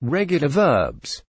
Regular verbs.